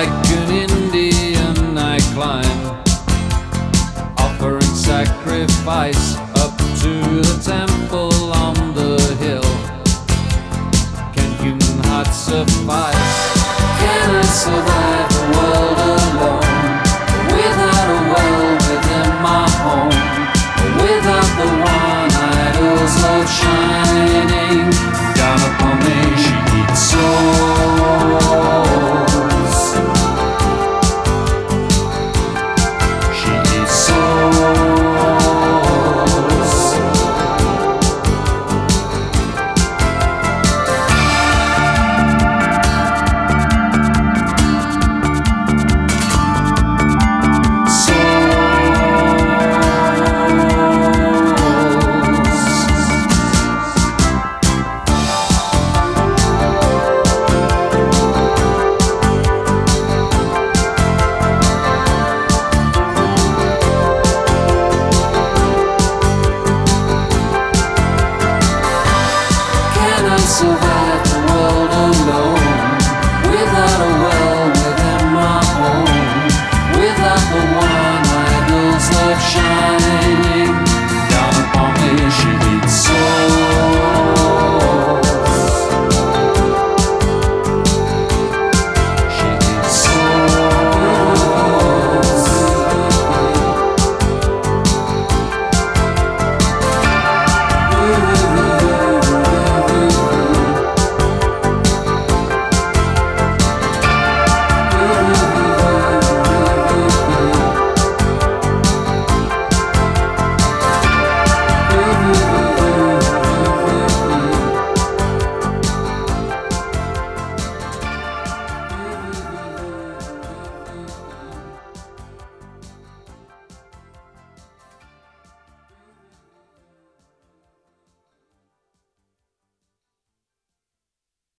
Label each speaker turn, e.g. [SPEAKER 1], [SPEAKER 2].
[SPEAKER 1] like an Indian, I climb, offering sacrifice up to the temple on the hill. Can human hearts? Survive? 喜欢